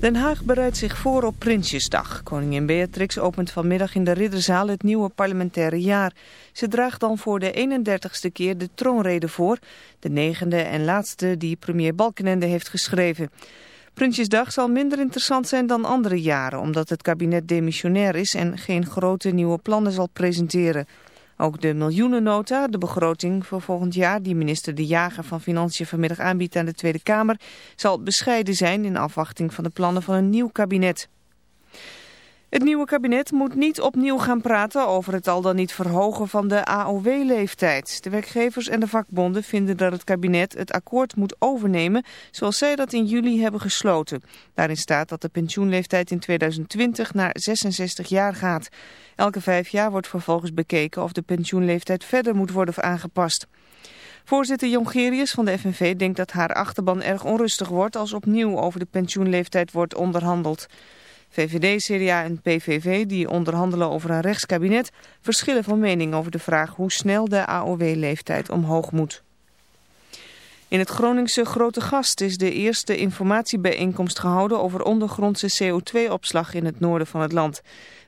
Den Haag bereidt zich voor op Prinsjesdag. Koningin Beatrix opent vanmiddag in de Ridderzaal het nieuwe parlementaire jaar. Ze draagt dan voor de 31ste keer de troonrede voor. De negende en laatste die premier Balkenende heeft geschreven. Prinsjesdag zal minder interessant zijn dan andere jaren... omdat het kabinet demissionair is en geen grote nieuwe plannen zal presenteren... Ook de miljoenennota, de begroting voor volgend jaar, die minister De Jager van Financiën vanmiddag aanbiedt aan de Tweede Kamer, zal bescheiden zijn in afwachting van de plannen van een nieuw kabinet. Het nieuwe kabinet moet niet opnieuw gaan praten over het al dan niet verhogen van de AOW-leeftijd. De werkgevers en de vakbonden vinden dat het kabinet het akkoord moet overnemen zoals zij dat in juli hebben gesloten. Daarin staat dat de pensioenleeftijd in 2020 naar 66 jaar gaat. Elke vijf jaar wordt vervolgens bekeken of de pensioenleeftijd verder moet worden aangepast. Voorzitter Jongerius van de FNV denkt dat haar achterban erg onrustig wordt als opnieuw over de pensioenleeftijd wordt onderhandeld. VVD, CDA en PVV, die onderhandelen over een rechtskabinet, verschillen van mening over de vraag hoe snel de AOW-leeftijd omhoog moet. In het Groningse Grote Gast is de eerste informatiebijeenkomst gehouden over ondergrondse CO2-opslag in het noorden van het land.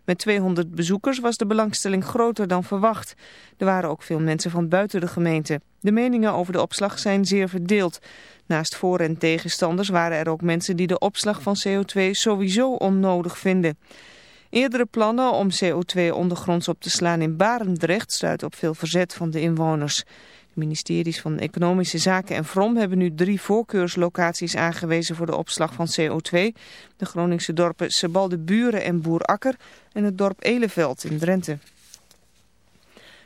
Met 200 bezoekers was de belangstelling groter dan verwacht. Er waren ook veel mensen van buiten de gemeente. De meningen over de opslag zijn zeer verdeeld. Naast voor- en tegenstanders waren er ook mensen die de opslag van CO2 sowieso onnodig vinden. Eerdere plannen om CO2 ondergronds op te slaan in Barendrecht stuiten op veel verzet van de inwoners. De ministeries van Economische Zaken en Vrom hebben nu drie voorkeurslocaties aangewezen voor de opslag van CO2. De Groningse dorpen Sebalde Buren en Boerakker en het dorp Eleveld in Drenthe.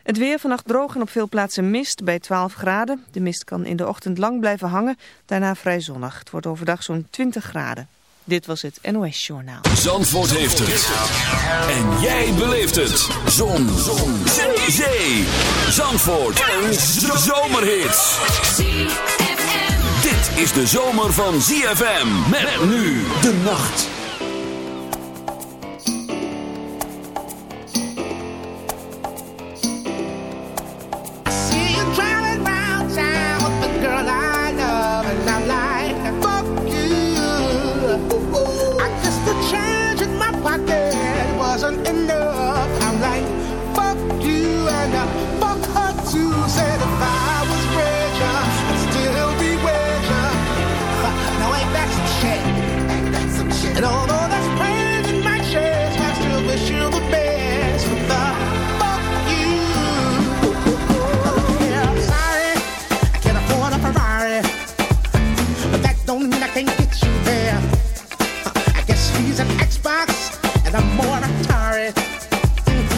Het weer vannacht droog en op veel plaatsen mist bij 12 graden. De mist kan in de ochtend lang blijven hangen, daarna vrij zonnig. Het wordt overdag zo'n 20 graden. Dit was het NOS Journaal. Zandvoort heeft het. En jij beleeft het. Zon. Zon. Zee. Zandvoort. Een zomerhit. Dit is de zomer van ZFM. Met nu de nacht. wasn't enough. I'm like, fuck you and I fuck her too. Said if I was richer, I'd still be richer. Now ain't that some shit? Ain't that some shit? And although that's pain in my chest, I still wish you the best. For the fuck you. Oh, yeah, I'm sorry, I can't afford a Ferrari, but that don't mean I can't get you there. I guess he's an Xbox, and I'm more.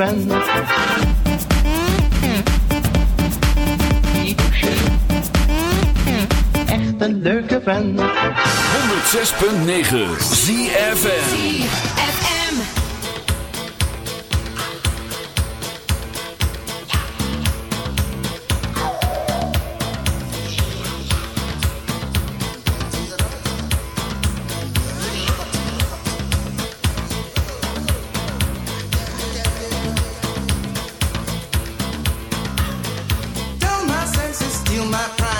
Een leuke vent. een leuke vent. 106.9 ZFN my pride.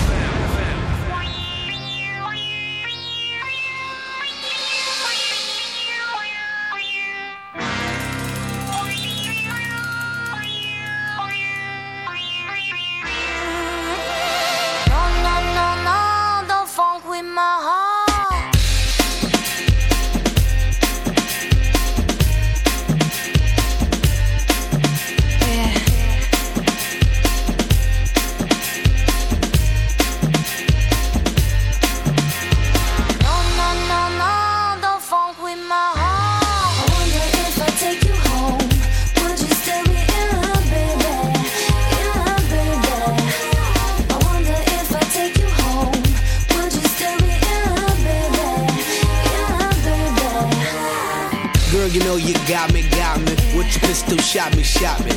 you know you got me, got me. With your pistol, shot me, shot me.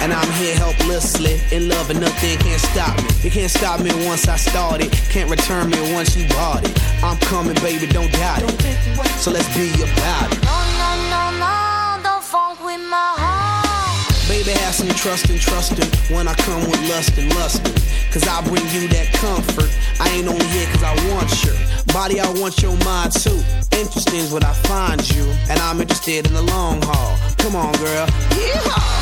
And I'm here helplessly, in love, and nothing can't stop me. You can't stop me once I started, can't return me once you bought it. I'm coming, baby, don't doubt it. So let's be about it. No, no, no, no, don't fuck with my heart. Baby, have some trust and trust him when I come with lust and lust. Cause I bring you that comfort. I ain't on here cause I want you body, I want your mind too. Interesting is what I find you, and I'm interested in the long haul. Come on, girl. Yeehaw!